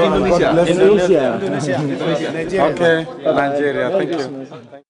Indonesia. Indonesia. Indonesia. Okay. Nigeria. Thank you.